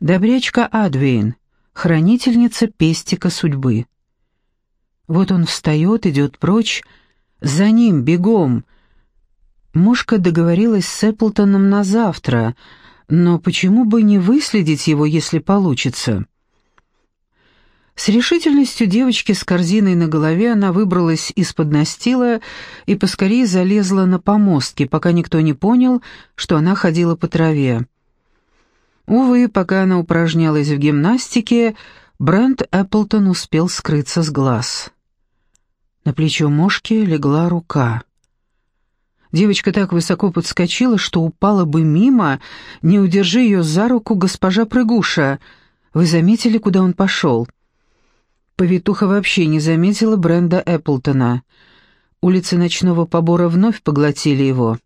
Добрячка Адвейн, хранительница пестика судьбы. Вот он встает, идет прочь, за ним, бегом. Мушка договорилась с Эпплтоном на завтра, но почему бы не выследить его, если получится? С решительностью девочки с корзиной на голове она выбралась из-под настила и поскорее залезла на помостки, пока никто не понял, что она ходила по траве. Увы, пока она упражнялась в гимнастике, Брент Эпплтон успел скрыться с глаз. На плечо мошки легла рука. Девочка так высоко подскочила, что упала бы мимо, не удержи ее за руку госпожа Прыгуша. Вы заметили, куда он пошел?» Повитуха вообще не заметила Бренда Эпплтона. Улицы ночного побора вновь поглотили его.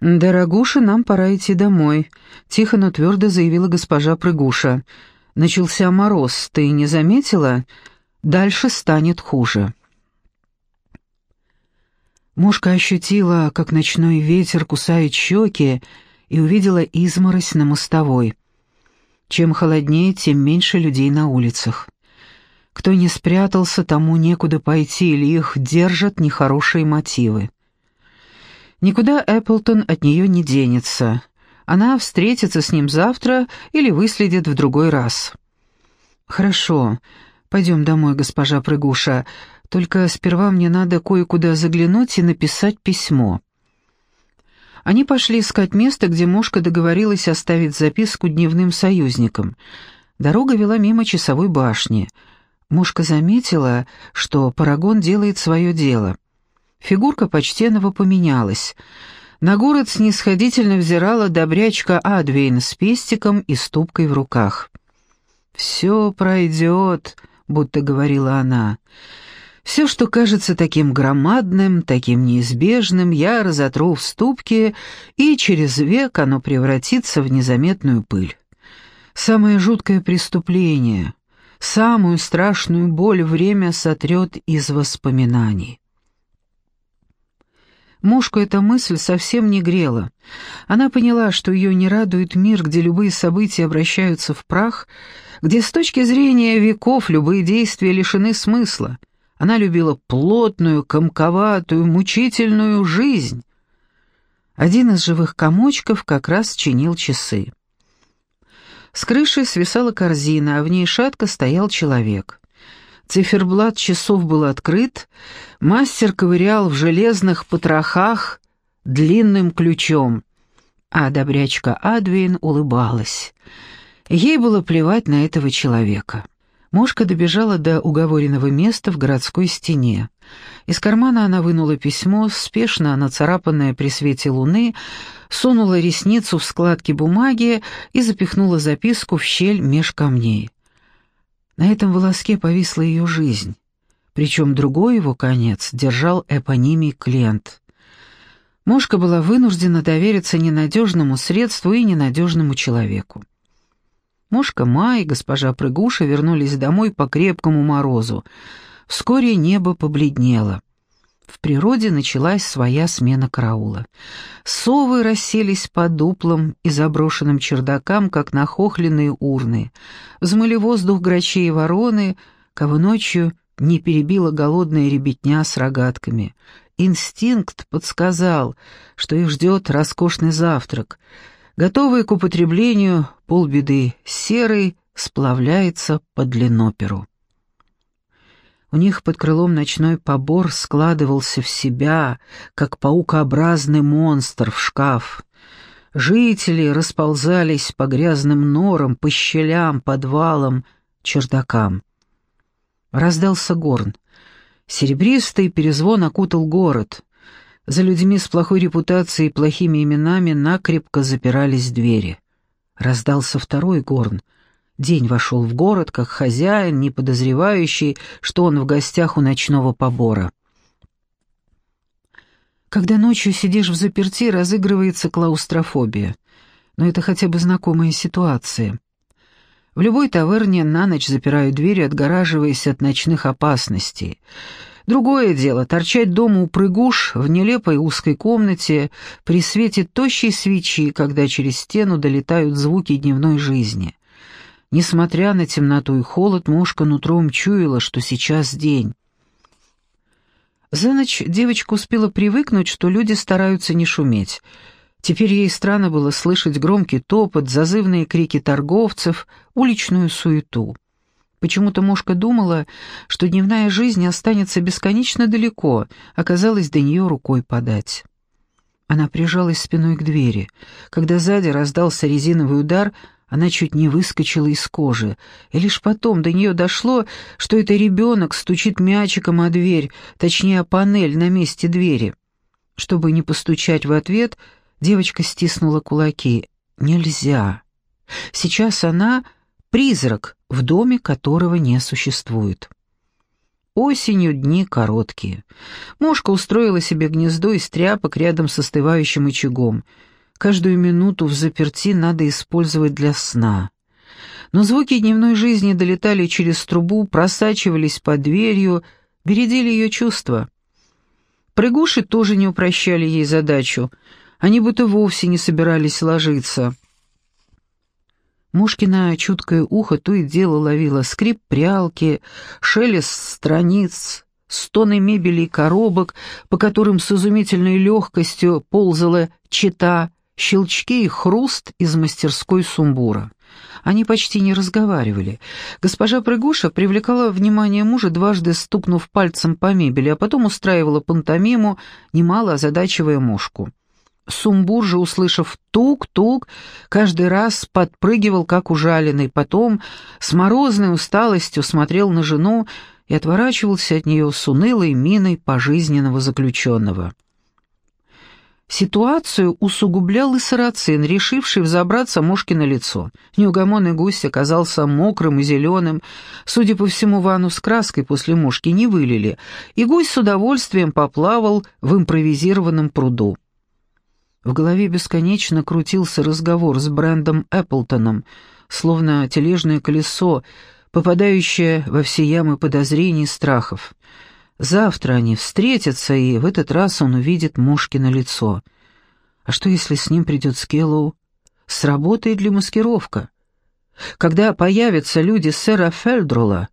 «Дорогуша, нам пора идти домой», — тихо, но твердо заявила госпожа Прыгуша. «Начался мороз, ты не заметила? Дальше станет хуже». Мушка ощутила, как ночной ветер кусает щеки, и увидела изморозь на мостовой. Чем холоднее, тем меньше людей на улицах. Кто не спрятался, тому некуда пойти, или их держат нехорошие мотивы. Никуда Эпплтон от нее не денется. Она встретится с ним завтра или выследит в другой раз. «Хорошо. Пойдем домой, госпожа Прыгуша. Только сперва мне надо кое-куда заглянуть и написать письмо». Они пошли искать место, где Мошка договорилась оставить записку дневным союзникам. Дорога вела мимо часовой башни — Мушка заметила, что Парагон делает свое дело. Фигурка почтенного поменялась. На город снисходительно взирала добрячка Адвейн с пестиком и ступкой в руках. «Все пройдет», — будто говорила она. «Все, что кажется таким громадным, таким неизбежным, я разотру в ступке, и через век оно превратится в незаметную пыль. Самое жуткое преступление — самую страшную боль время сотрет из воспоминаний. Мушку эта мысль совсем не грела. Она поняла, что ее не радует мир, где любые события обращаются в прах, где с точки зрения веков любые действия лишены смысла. Она любила плотную, комковатую, мучительную жизнь. Один из живых комочков как раз чинил часы. С крыши свисала корзина, а в ней шатко стоял человек. Циферблат часов был открыт, мастер ковырял в железных потрохах длинным ключом, а добрячка Адвин улыбалась. Ей было плевать на этого человека. Мошка добежала до уговоренного места в городской стене. Из кармана она вынула письмо, спешно нацарапанное при свете луны, сунула ресницу в складки бумаги и запихнула записку в щель меж камней. На этом волоске повисла ее жизнь, причем другой его конец держал эпонимий Клент. Мошка была вынуждена довериться ненадежному средству и ненадежному человеку. Мошка Ма и госпожа Прыгуша вернулись домой по крепкому морозу. Вскоре небо побледнело. В природе началась своя смена караула. Совы расселись по дуплам и заброшенным чердакам, как нахохленные урны. Взмыли воздух грачи и вороны, кого ночью не перебила голодная ребятня с рогатками. Инстинкт подсказал, что их ждет роскошный завтрак — Готовый к употреблению, полбеды серый сплавляется под леноперу. У них под крылом ночной побор складывался в себя, как паукообразный монстр в шкаф. Жители расползались по грязным норам, по щелям, подвалам, чердакам. Раздался горн. Серебристый перезвон окутал город. За людьми с плохой репутацией и плохими именами накрепко запирались двери. Раздался второй горн. День вошел в город, как хозяин, не подозревающий, что он в гостях у ночного побора. Когда ночью сидишь в заперти, разыгрывается клаустрофобия. Но это хотя бы знакомая ситуация. В любой таверне на ночь запирают двери, отгораживаясь от ночных опасностей. Другое дело — торчать дома у прыгуш в нелепой узкой комнате при свете тощей свечи, когда через стену долетают звуки дневной жизни. Несмотря на темноту и холод, мушка нутром чуяла, что сейчас день. За ночь девочка успела привыкнуть, что люди стараются не шуметь. Теперь ей странно было слышать громкий топот, зазывные крики торговцев, уличную суету. Почему-то мушка думала, что дневная жизнь останется бесконечно далеко, оказалось до нее рукой подать. Она прижалась спиной к двери. Когда сзади раздался резиновый удар, она чуть не выскочила из кожи, и лишь потом до нее дошло, что это ребенок стучит мячиком о дверь, точнее, о панель на месте двери. Чтобы не постучать в ответ, девочка стиснула кулаки. «Нельзя. Сейчас она — призрак, в доме которого не существует». Осенью дни короткие. Мошка устроила себе гнездо из тряпок рядом с остывающим очагом — Каждую минуту в заперти надо использовать для сна. Но звуки дневной жизни долетали через трубу, просачивались под дверью, бередили ее чувства. Прыгуши тоже не упрощали ей задачу, они будто вовсе не собирались ложиться. Мушкина чуткое ухо то и дело ловило скрип прялки, шелест страниц, стоны мебели и коробок, по которым с изумительной легкостью ползала чита, щелчки и хруст из мастерской сумбура. Они почти не разговаривали. Госпожа Прыгуша привлекала внимание мужа, дважды стукнув пальцем по мебели, а потом устраивала пантомиму, немало озадачивая мушку. Сумбур же, услышав тук-тук, каждый раз подпрыгивал, как ужаленный, потом с морозной усталостью смотрел на жену и отворачивался от нее с унылой миной пожизненного заключенного. Ситуацию усугублял и сарацин, решивший взобраться мушке на лицо. Неугомонный гусь оказался мокрым и зеленым. Судя по всему, ванну с краской после мушки не вылили, и гусь с удовольствием поплавал в импровизированном пруду. В голове бесконечно крутился разговор с Брэндом Эпплтоном, словно тележное колесо, попадающее во все ямы подозрений и страхов. Завтра они встретятся, и в этот раз он увидит Мушкино лицо. А что, если с ним придет Скеллоу? Сработает ли маскировка? Когда появятся люди сэра Фельдрула,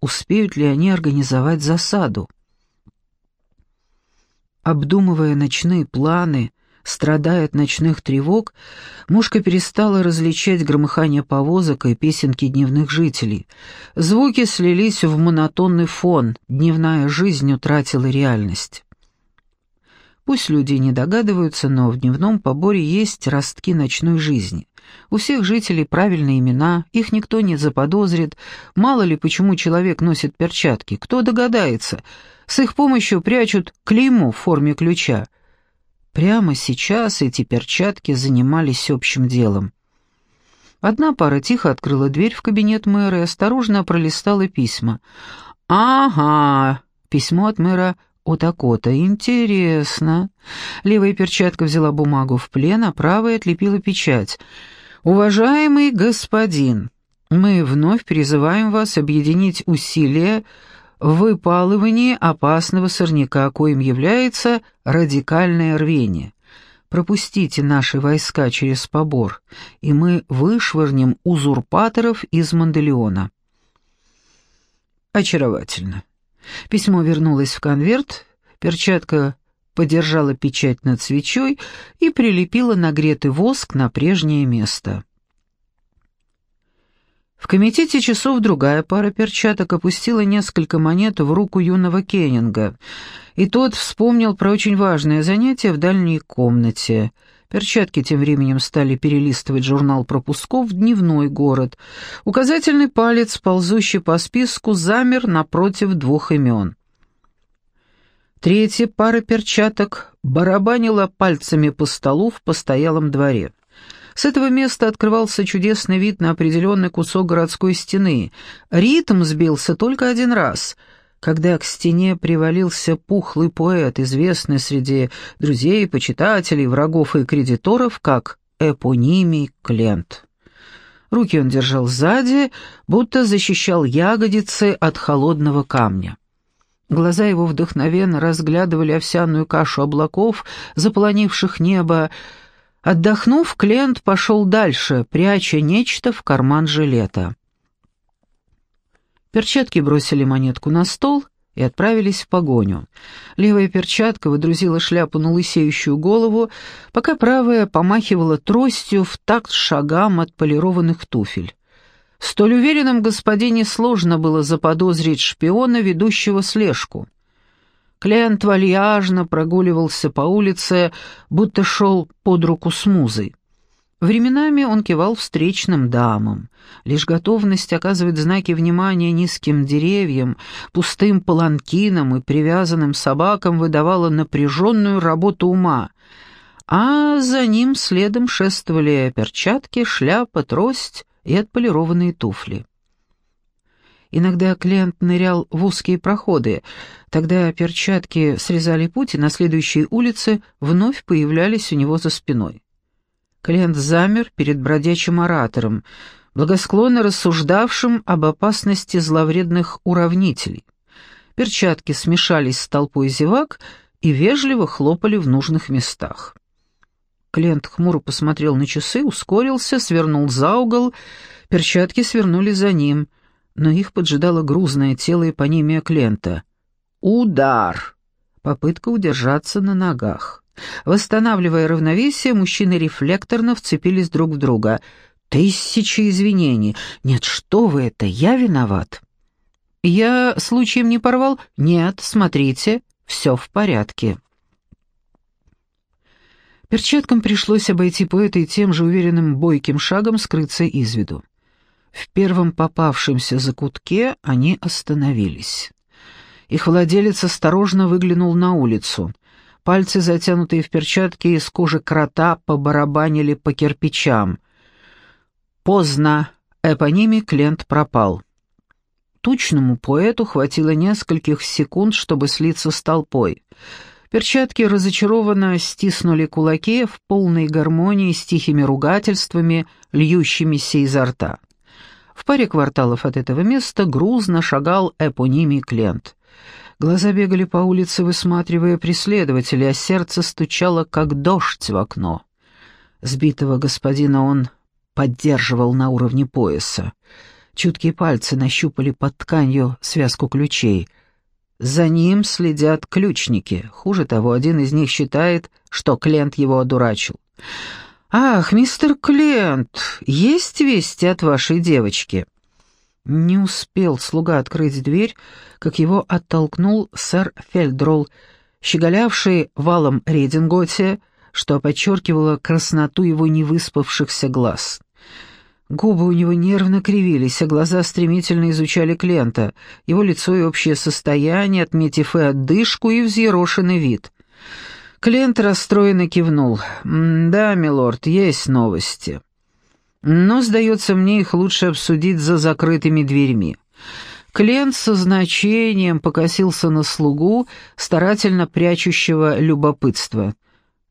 успеют ли они организовать засаду? Обдумывая ночные планы, Страдая от ночных тревог, мушка перестала различать громыхание повозок и песенки дневных жителей. Звуки слились в монотонный фон, дневная жизнь утратила реальность. Пусть люди не догадываются, но в дневном поборе есть ростки ночной жизни. У всех жителей правильные имена, их никто не заподозрит. Мало ли, почему человек носит перчатки, кто догадается. С их помощью прячут клеймо в форме ключа — Прямо сейчас эти перчатки занимались общим делом. Одна пара тихо открыла дверь в кабинет мэра и осторожно пролистала письма. «Ага, письмо от мэра Отакота. Интересно». Левая перчатка взяла бумагу в плен, а правая отлепила печать. «Уважаемый господин, мы вновь призываем вас объединить усилия выпалывании опасного сорняка, коим является радикальное рвение. Пропустите наши войска через побор, и мы вышвырнем узурпаторов из Манделеона. Очаровательно. Письмо вернулось в конверт, перчатка подержала печать над свечой и прилепила нагретый воск на прежнее место. В комитете часов другая пара перчаток опустила несколько монет в руку юного Кеннинга, и тот вспомнил про очень важное занятие в дальней комнате. Перчатки тем временем стали перелистывать журнал пропусков в дневной город. Указательный палец, ползущий по списку, замер напротив двух имен. Третья пара перчаток барабанила пальцами по столу в постоялом дворе. С этого места открывался чудесный вид на определенный кусок городской стены. Ритм сбился только один раз, когда к стене привалился пухлый поэт, известный среди друзей, почитателей, врагов и кредиторов, как эпонимий Клент. Руки он держал сзади, будто защищал ягодицы от холодного камня. Глаза его вдохновенно разглядывали овсяную кашу облаков, заполонивших небо, Отдохнув, клиент пошел дальше, пряча нечто в карман жилета. Перчатки бросили монетку на стол и отправились в погоню. Левая перчатка выдрузила шляпу на лысеющую голову, пока правая помахивала тростью в такт шагам от полированных туфель. Столь уверенном господине сложно было заподозрить шпиона, ведущего слежку. Клиент вальяжно прогуливался по улице, будто шел под руку с музой. Временами он кивал встречным дамам. Лишь готовность оказывать знаки внимания низким деревьям, пустым паланкинам и привязанным собакам выдавала напряженную работу ума, а за ним следом шествовали перчатки, шляпа, трость и отполированные туфли. Иногда клиент нырял в узкие проходы, тогда перчатки срезали путь, и на следующей улице вновь появлялись у него за спиной. Клиент замер перед бродячим оратором, благосклонно рассуждавшим об опасности зловредных уравнителей. Перчатки смешались с толпой зевак и вежливо хлопали в нужных местах. Клиент хмуро посмотрел на часы, ускорился, свернул за угол, перчатки свернули за ним, но их поджидало грузное тело эпонимия Клента. «Удар!» Попытка удержаться на ногах. Восстанавливая равновесие, мужчины рефлекторно вцепились друг в друга. «Тысячи извинений! Нет, что вы это, я виноват!» «Я случаем не порвал?» «Нет, смотрите, все в порядке». Перчаткам пришлось обойти поэта и тем же уверенным бойким шагом скрыться из виду. В первом попавшемся закутке они остановились. Их владелец осторожно выглянул на улицу. Пальцы, затянутые в перчатки из кожи крота, побарабанили по кирпичам. Поздно. Эпоними Клент пропал. Тучному поэту хватило нескольких секунд, чтобы слиться с толпой. Перчатки разочарованно стиснули кулаки в полной гармонии с тихими ругательствами, льющимися изо рта. В паре кварталов от этого места грузно шагал эпонимий Клент. Глаза бегали по улице, высматривая преследователя, а сердце стучало, как дождь в окно. Сбитого господина он поддерживал на уровне пояса. Чуткие пальцы нащупали под тканью связку ключей. За ним следят ключники. Хуже того, один из них считает, что Клент его одурачил. «Ах, мистер Клент, есть вести от вашей девочки?» Не успел слуга открыть дверь, как его оттолкнул сэр Фельдролл, щеголявший валом рединготе, что подчеркивало красноту его невыспавшихся глаз. Губы у него нервно кривились, а глаза стремительно изучали Клента, его лицо и общее состояние, отметив и отдышку, и взъерошенный вид. Клент расстроенно кивнул. «Да, милорд, есть новости». Но, сдается мне, их лучше обсудить за закрытыми дверьми. Клент со значением покосился на слугу, старательно прячущего любопытство.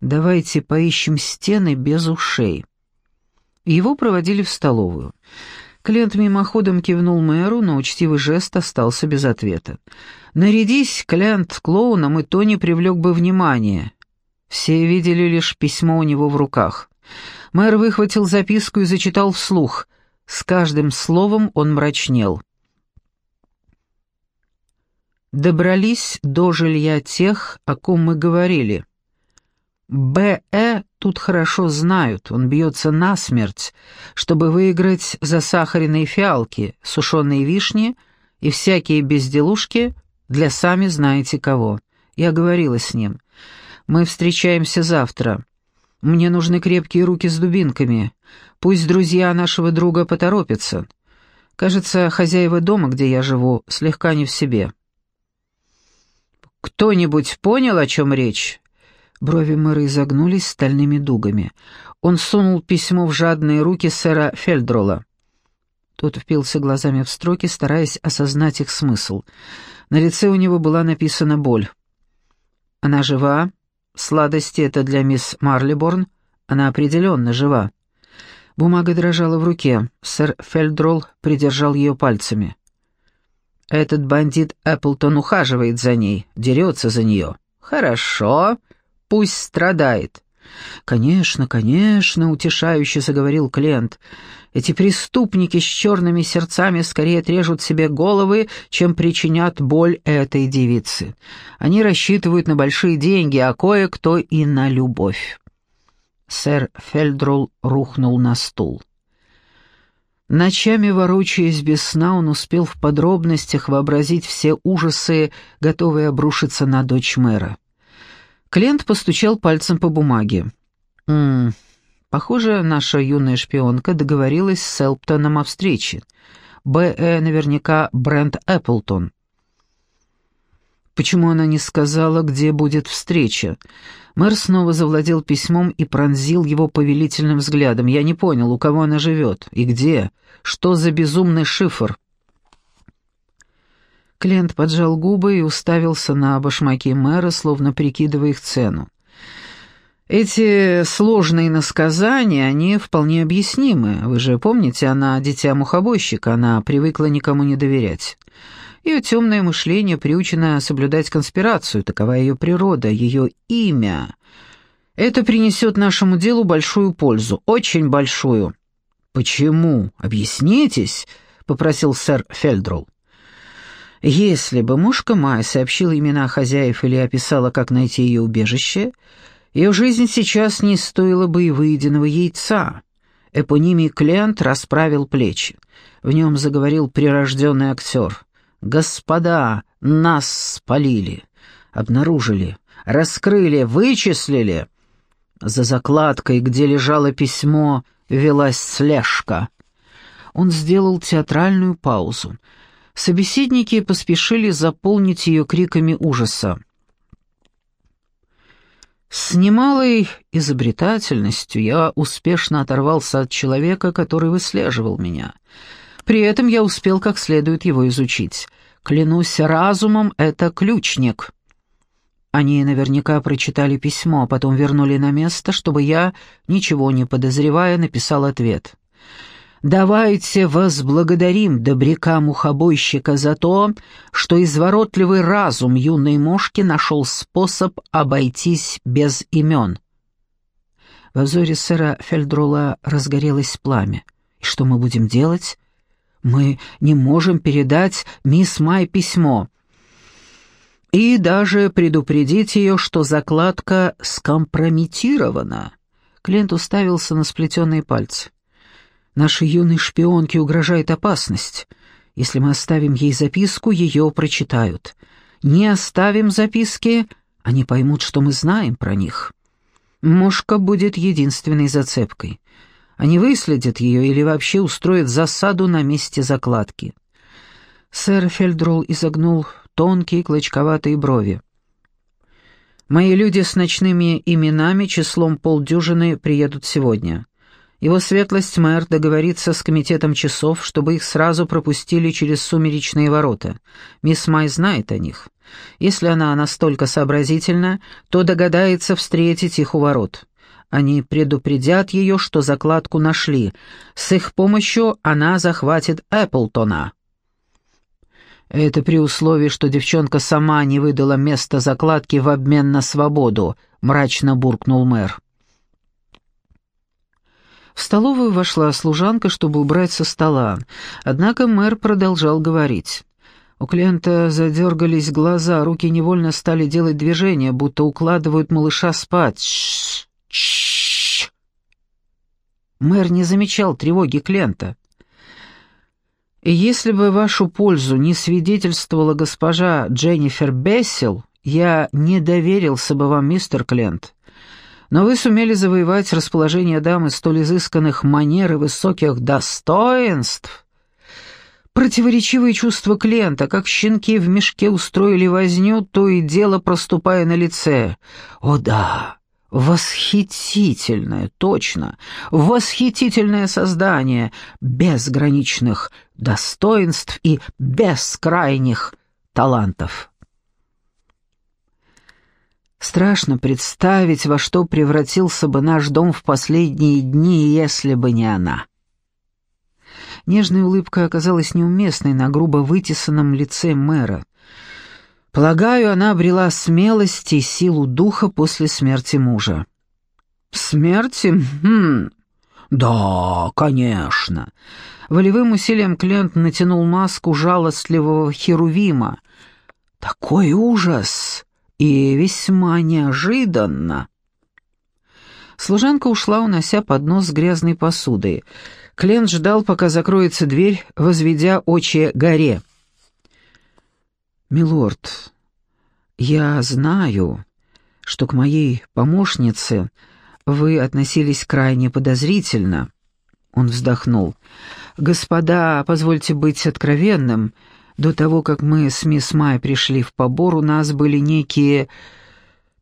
«Давайте поищем стены без ушей». Его проводили в столовую. Клент мимоходом кивнул мэру, но учтивый жест остался без ответа. «Нарядись, Клент, клоуном, и то не привлек бы внимания». Все видели лишь письмо у него в руках. Мэр выхватил записку и зачитал вслух. С каждым словом он мрачнел. «Добрались до жилья тех, о ком мы говорили. Б.Э. тут хорошо знают, он бьется насмерть, чтобы выиграть засахаренные фиалки, сушеные вишни и всякие безделушки для сами знаете кого. Я говорила с ним. Мы встречаемся завтра. Мне нужны крепкие руки с дубинками. Пусть друзья нашего друга поторопятся. Кажется, хозяева дома, где я живу, слегка не в себе. Кто-нибудь понял, о чем речь? Брови мэра изогнулись стальными дугами. Он сунул письмо в жадные руки сэра Фельдрола. Тот впился глазами в строки, стараясь осознать их смысл. На лице у него была написана боль. «Она жива?» Сладости это для мисс Марлиборн. Она определенно жива. Бумага дрожала в руке. Сэр Фельдролл придержал ее пальцами. «Этот бандит Эпплтон ухаживает за ней, дерется за нее. Хорошо, пусть страдает». «Конечно, конечно», — утешающе заговорил Клент. Эти преступники с черными сердцами скорее отрежут себе головы, чем причинят боль этой девице. Они рассчитывают на большие деньги, а кое-кто и на любовь. Сэр Фельдрул рухнул на стул. Ночами, ворочаясь без сна, он успел в подробностях вообразить все ужасы, готовые обрушиться на дочь мэра. Клиент постучал пальцем по бумаге. «М -м, похоже, наша юная шпионка договорилась с Селптоном о встрече. Б.Э. наверняка Брент Эпплтон. Почему она не сказала, где будет встреча? Мэр снова завладел письмом и пронзил его повелительным взглядом. Я не понял, у кого она живет и где. Что за безумный шифр? Клиент поджал губы и уставился на башмаки мэра, словно прикидывая их цену. Эти сложные насказания, они вполне объяснимы. Вы же помните, она дитя мухобойщика, она привыкла никому не доверять. Ее темное мышление приучено соблюдать конспирацию, такова ее природа, ее имя. Это принесет нашему делу большую пользу, очень большую». «Почему? Объяснитесь», — попросил сэр Фельдрол. «Если бы мушка Майя сообщила имена хозяев или описала, как найти ее убежище, ее жизнь сейчас не стоила бы и выеденного яйца». Эпонимий Клент расправил плечи. В нем заговорил прирожденный актер. «Господа, нас спалили, обнаружили, раскрыли, вычислили». За закладкой, где лежало письмо, велась слежка. Он сделал театральную паузу. Собеседники поспешили заполнить ее криками ужаса. С немалой изобретательностью я успешно оторвался от человека, который выслеживал меня — при этом я успел как следует его изучить. Клянусь разумом, это ключник. Они наверняка прочитали письмо, а потом вернули на место, чтобы я, ничего не подозревая, написал ответ. «Давайте возблагодарим добряка-мухобойщика за то, что изворотливый разум юной мошки нашел способ обойтись без имен». В взоре сэра Фельдрула разгорелось пламя. «И что мы будем делать?» Мы не можем передать мисс Май письмо. И даже предупредить ее, что закладка скомпрометирована. Клиент уставился на сплетенные пальцы. Нашей юной шпионке угрожает опасность. Если мы оставим ей записку, ее прочитают. Не оставим записки, они поймут, что мы знаем про них. Мошка будет единственной зацепкой. Они выследят ее или вообще устроят засаду на месте закладки. Сэр Фельдрол изогнул тонкие клочковатые брови. «Мои люди с ночными именами числом полдюжины приедут сегодня. Его светлость мэр договорится с комитетом часов, чтобы их сразу пропустили через сумеречные ворота. Мисс Май знает о них. Если она настолько сообразительна, то догадается встретить их у ворот. Они предупредят ее, что закладку нашли. С их помощью она захватит Эпплтона. Это при условии, что девчонка сама не выдала место закладки в обмен на свободу, мрачно буркнул мэр. В столовую вошла служанка, чтобы убрать со стола. Однако мэр продолжал говорить. У клиента задергались глаза, руки невольно стали делать движения, будто укладывают малыша спать. Ш Чш. Мэр не замечал тревоги Клента. И если бы вашу пользу не свидетельствовала госпожа Дженнифер Бессел, я не доверился бы вам, мистер Клент. Но вы сумели завоевать расположение дамы столь изысканных манер и высоких достоинств. Противоречивые чувства Клента, как щенки в мешке устроили возню, то и дело проступая на лице. О да, Восхитительное, точно, восхитительное создание безграничных достоинств и бескрайних талантов. Страшно представить, во что превратился бы наш дом в последние дни, если бы не она. Нежная улыбка оказалась неуместной на грубо вытесанном лице мэра. Полагаю, она обрела смелость и силу духа после смерти мужа. Смерти? Хм. «Да, конечно». Волевым усилием Клент натянул маску жалостливого херувима. «Такой ужас! И весьма неожиданно!» Служанка ушла, унося поднос с грязной посудой. Клент ждал, пока закроется дверь, возведя очи горе. «Милорд, я знаю, что к моей помощнице вы относились крайне подозрительно». Он вздохнул. «Господа, позвольте быть откровенным. До того, как мы с мисс Май пришли в побор, у нас были некие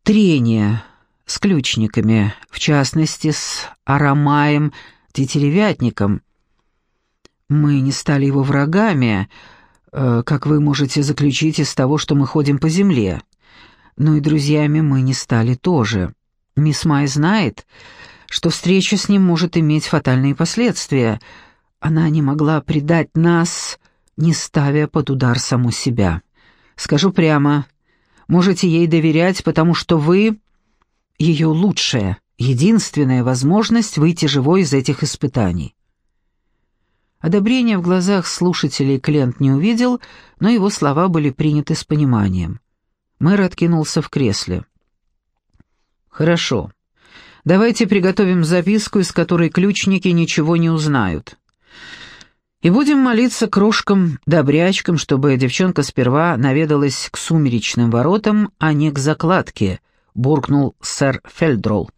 трения с ключниками, в частности, с Арамаем Тетеревятником. Мы не стали его врагами, э, как вы можете заключить из того, что мы ходим по земле. Но и друзьями мы не стали тоже. Мисс Май знает, что встреча с ним может иметь фатальные последствия. Она не могла предать нас, не ставя под удар саму себя. Скажу прямо, можете ей доверять, потому что вы ее лучшая, единственная возможность выйти живой из этих испытаний. Одобрения в глазах слушателей Клент не увидел, но его слова были приняты с пониманием. Мэр откинулся в кресле. «Хорошо. Давайте приготовим записку, из которой ключники ничего не узнают. И будем молиться крошкам-добрячкам, чтобы девчонка сперва наведалась к сумеречным воротам, а не к закладке», буркнул сэр Фельдролл.